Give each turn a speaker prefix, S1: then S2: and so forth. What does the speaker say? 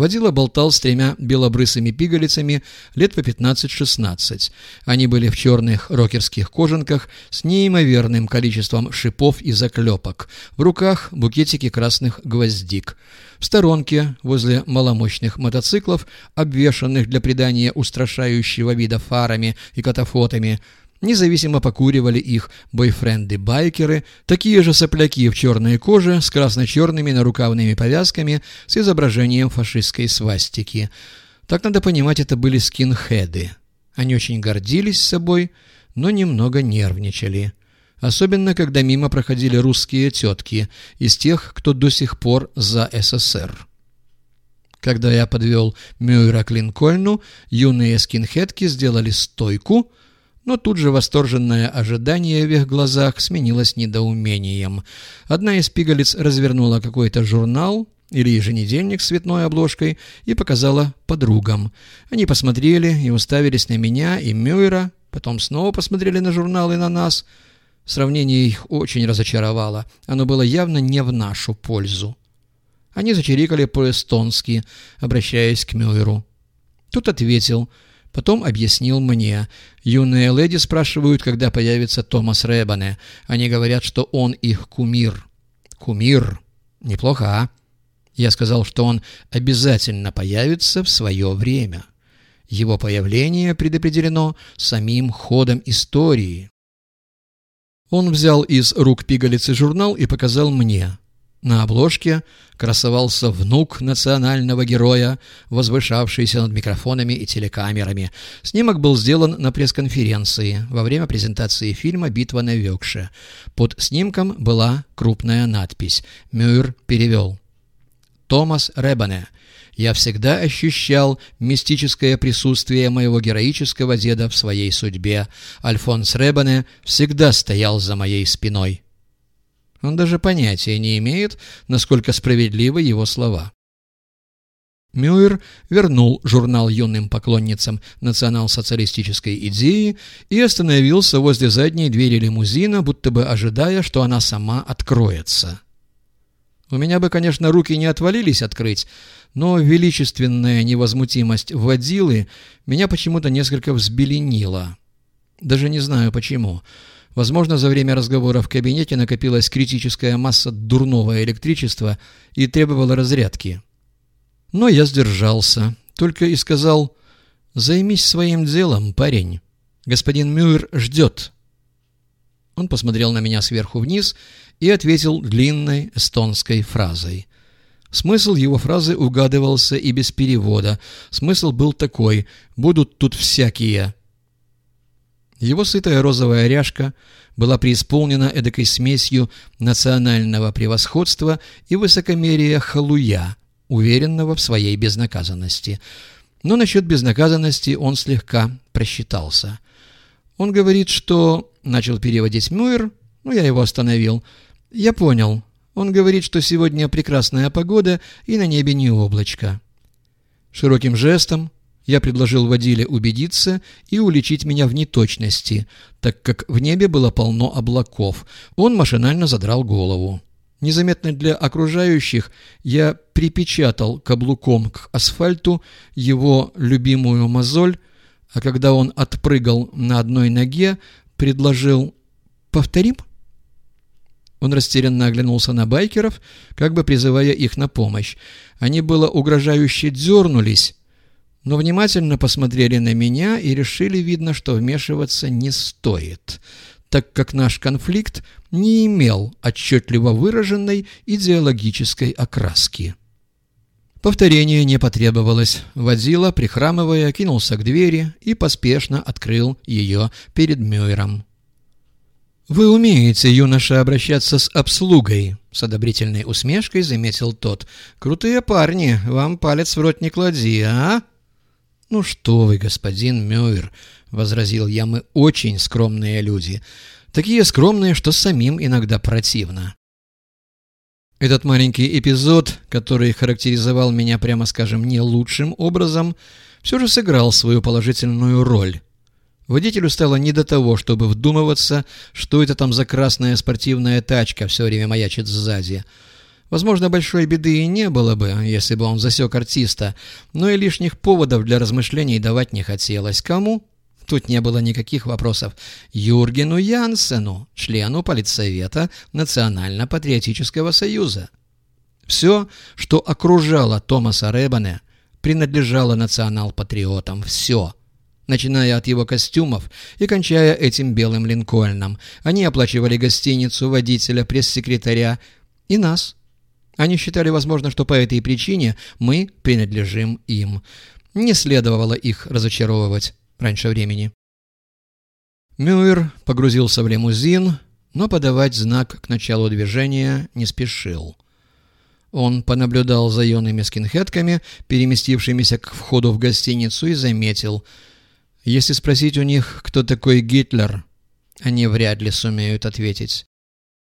S1: Водила болтал с тремя белобрысыми пигалицами лет по 15-16. Они были в черных рокерских кожанках с неимоверным количеством шипов и заклепок. В руках букетики красных гвоздик. В сторонке, возле маломощных мотоциклов, обвешанных для придания устрашающего вида фарами и катафотами, Независимо покуривали их бойфренды-байкеры, такие же сопляки в черной коже с красно-черными нарукавными повязками с изображением фашистской свастики. Так надо понимать, это были скинхеды. Они очень гордились собой, но немного нервничали. Особенно, когда мимо проходили русские тетки из тех, кто до сих пор за СССР. Когда я подвел Мюйра к Линкольну, юные скинхедки сделали стойку — но тут же восторженное ожидание в их глазах сменилось недоумением. Одна из пигалиц развернула какой-то журнал или еженедельник с цветной обложкой и показала подругам. Они посмотрели и уставились на меня и Мюйра, потом снова посмотрели на журнал и на нас. Сравнение их очень разочаровало. Оно было явно не в нашу пользу. Они зачирикали по-эстонски, обращаясь к Мюйру. Тут ответил — Потом объяснил мне. Юные леди спрашивают, когда появится Томас Рэббане. Они говорят, что он их кумир. Кумир. Неплохо, а? Я сказал, что он обязательно появится в свое время. Его появление предопределено самим ходом истории. Он взял из рук пигалицы журнал и показал мне. На обложке красовался внук национального героя, возвышавшийся над микрофонами и телекамерами. Снимок был сделан на пресс-конференции во время презентации фильма «Битва на Векше». Под снимком была крупная надпись. Мюр перевел. «Томас Ребане. Я всегда ощущал мистическое присутствие моего героического деда в своей судьбе. Альфонс Ребане всегда стоял за моей спиной». Он даже понятия не имеет, насколько справедливы его слова. Мюэр вернул журнал юным поклонницам национал-социалистической идеи и остановился возле задней двери лимузина, будто бы ожидая, что она сама откроется. У меня бы, конечно, руки не отвалились открыть, но величественная невозмутимость водилы меня почему-то несколько взбеленила. Даже не знаю почему. Возможно, за время разговора в кабинете накопилась критическая масса дурного электричества и требовала разрядки. Но я сдержался, только и сказал «Займись своим делом, парень. Господин Мюр ждет». Он посмотрел на меня сверху вниз и ответил длинной эстонской фразой. Смысл его фразы угадывался и без перевода. Смысл был такой «Будут тут всякие». Его сытая розовая ряжка была преисполнена эдакой смесью национального превосходства и высокомерия халуя, уверенного в своей безнаказанности. Но насчет безнаказанности он слегка просчитался. Он говорит, что... Начал переводить Мюэр, но я его остановил. Я понял. Он говорит, что сегодня прекрасная погода и на небе не облачко. Широким жестом я предложил водиле убедиться и уличить меня в неточности, так как в небе было полно облаков. Он машинально задрал голову. Незаметно для окружающих я припечатал каблуком к асфальту его любимую мозоль, а когда он отпрыгал на одной ноге, предложил «Повторим?» Он растерянно оглянулся на байкеров, как бы призывая их на помощь. Они было угрожающе дернулись, но внимательно посмотрели на меня и решили, видно, что вмешиваться не стоит, так как наш конфликт не имел отчетливо выраженной идеологической окраски. Повторение не потребовалось. Водила, прихрамывая, кинулся к двери и поспешно открыл ее перед Мюйером. «Вы умеете, юноша, обращаться с обслугой», — с одобрительной усмешкой заметил тот. «Крутые парни, вам палец в рот не клади, а?» «Ну что вы, господин Мюэр», — возразил я, — «мы очень скромные люди. Такие скромные, что самим иногда противно». Этот маленький эпизод, который характеризовал меня, прямо скажем, не лучшим образом, все же сыграл свою положительную роль. Водителю стало не до того, чтобы вдумываться, что это там за красная спортивная тачка все время маячит сзади. Возможно, большой беды и не было бы, если бы он засек артиста, но и лишних поводов для размышлений давать не хотелось. Кому? Тут не было никаких вопросов. Юргену Янсену, члену политсовета Национально-патриотического союза. Все, что окружало Томаса Ребане, принадлежало национал-патриотам. Все начиная от его костюмов и кончая этим белым линкольном. Они оплачивали гостиницу, водителя, пресс-секретаря и нас. Они считали, возможно, что по этой причине мы принадлежим им. Не следовало их разочаровывать раньше времени. Мюэр погрузился в лимузин, но подавать знак к началу движения не спешил. Он понаблюдал за юными скинхедками, переместившимися к входу в гостиницу, и заметил – если спросить у них, кто такой Гитлер, они вряд ли сумеют ответить.